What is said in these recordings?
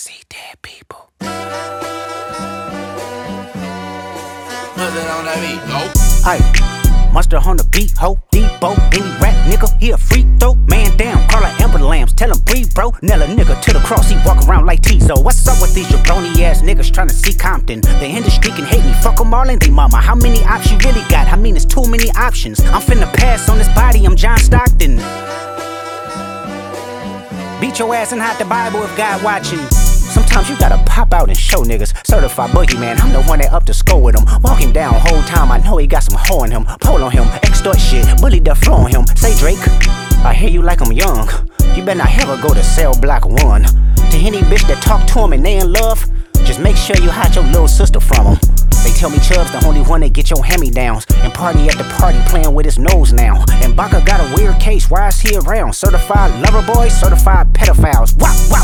see dead people. What's that on that beat? Go. Aye, Mustard on the beat, ho, Deebo, any rap nigga, he a free throw, man down, call her Amber Lambs, tell him breathe, bro, nail a nigga to the cross, he walk around like Teezo. What's up with these jabroni ass niggas trying to see Compton? The industry can hate me, fuck fuck 'em all and they mama. How many ops you really got? I mean, it's too many options. I'm finna pass on this body, I'm John Stockton. Beat your ass and hide the Bible if God watching. Sometimes you gotta pop out and show niggas. Certified boogeyman, I'm the one that up to score with him. Walk him down whole time, I know he got some hoe in him. Pull on him, extort shit, bully the flow on him. Say Drake, I hear you like I'm young. You better not ever go to cell block one. To any bitch that talk to him and they in love, just make sure you hide your little sister from him. They tell me Chubb's the only one that get your hand-me-downs And party at the party playing with his nose now And Baka got a weird case, why is he around? Certified lover boys, certified pedophiles Wop, wop,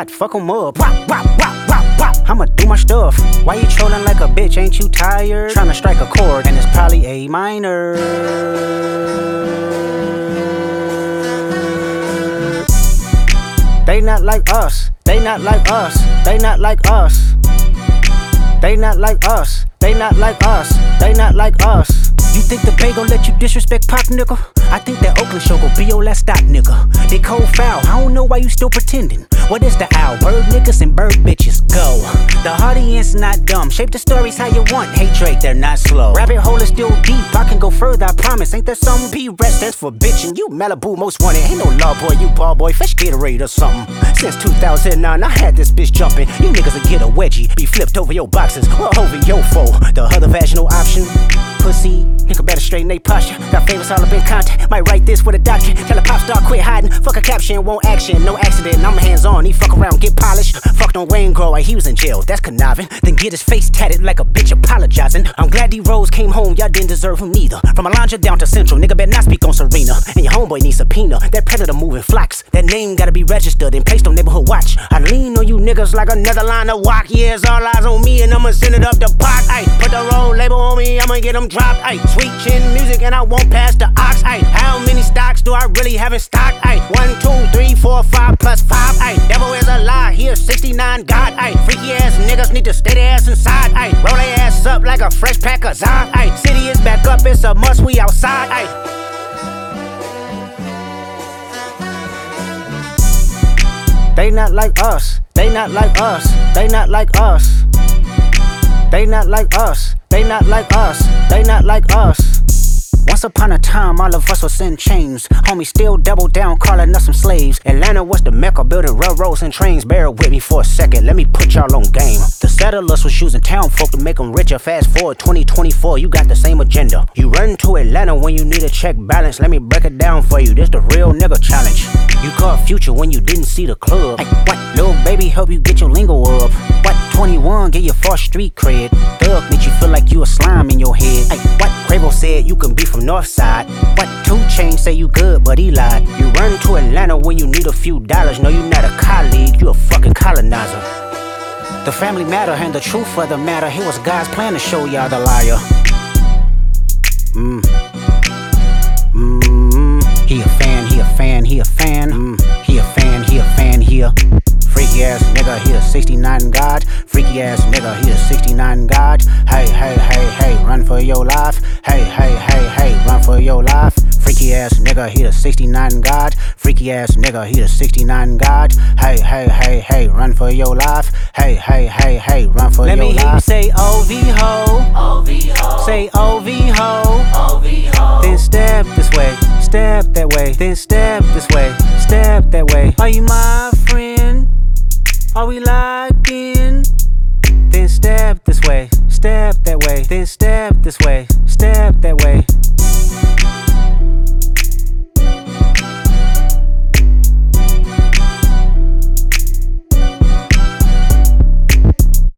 wop fuck 'em up Wop, wop, wop, wop, wop I'ma do my stuff Why you trolling like a bitch, ain't you tired? Tryna strike a chord and it's probably A minor They not like us, they not like us, they not like us they not like us. They not like us. They not like us. Think the Bay gon' let you disrespect Pac, nigga? I think that Oakland show gon' be your last stop, nigga. They cold foul. I don't know why you still pretending. What is the owl? Bird niggas and bird bitches. Go. The audience not dumb. Shape the stories how you want. Hey Drake, they're not slow. Rabbit hole is still deep. I can go further, I promise. Ain't there some P rest that's for bitchin'? You Malibu most wanted. Ain't no law boy, you ball boy. Fresh Gatorade or something. Since 2009, I had this bitch jumping. You niggas will get a wedgie. Be flipped over your boxes or over your foe. The other vaginal option. Pussy, straighten they posture. Got favors all up in content. Might write this with a doctor. Tell a pop star quit hiding. Fuck a caption, won't action. No accident, I'm hands on. He fuck around, get polished. Fucked on Wayne Grow, he was in jail. That's conniving. Then get his face tatted like a bitch apologizing. I'm glad DeRozan came home, y'all didn't deserve him neither. From Alondra down to Central, nigga better not speak on Serena. And your homeboy needs subpoena. That predator moving flocks. That name gotta be registered and placed on neighborhood watch. I lean on you niggas like another line of walk. Yeah, it's all eyes on me and I'ma send it up the pot. Ay, put the roll label on me, I'ma get them dropped. Ay, sweet chin music and I won't pass the ox. Ay, how many stocks do I really have in stock? Ay, one, two, three, four, five plus five. Ay, devil is a lie. He Here, 69 God. Ay, freaky ass niggas need to stay their ass inside. Ay, roll their ass up like a fresh pack of Zod. Ay, city is back up, it's a must. We outside. Ay. They not like us. They not like us. They not like us. They not like us. They not like us. They not like us. Once upon a time, all of us was in chains. Homie still double down, calling us some slaves. Atlanta was the mecca, building railroads and trains. Bear with me for a second, let me put y'all on game. The settlers was using town folk to make them richer. Fast forward 2024, you got the same agenda. You run to Atlanta when you need a check balance. Let me break it down for you. This the real nigga challenge. You caught Future when you didn't see the club. Hey, what? Lil Baby, help you get your lingo up. What? 21, get your first street cred. Thug makes you feel like you a slime in your head. Hey, what? Quavo said you can be from North Side. What? 2 Chainz say you good, but he lied. You run to Atlanta when you need a few dollars. No, you not a colleague, you a fucking colonizer. The family matter and the truth of the matter. It was God's plan to show y'all the liar. Mmm. Mmm. He a fan, he a fan, he a fan. Mm. He a fan, he a fan, he a freaky ass nigga. He 69 God. Freaky ass nigga, he a 69 God. Hey, hey, hey, hey, run for your life. Hey, hey, hey, hey, run for your life. Freaky ass nigga, he the 69 God. Freaky ass nigga, he the 69 God. Hey, hey, hey, hey, run for your life. Hey, hey, hey, hey, run for Let your me hear you say OV ho. OV ho, Say OV ho. OV ho. Then step this way, step that way. Then step this way, step that way. Are you my friend? Are we locked in? Then step this way, step that way. Then step this way, step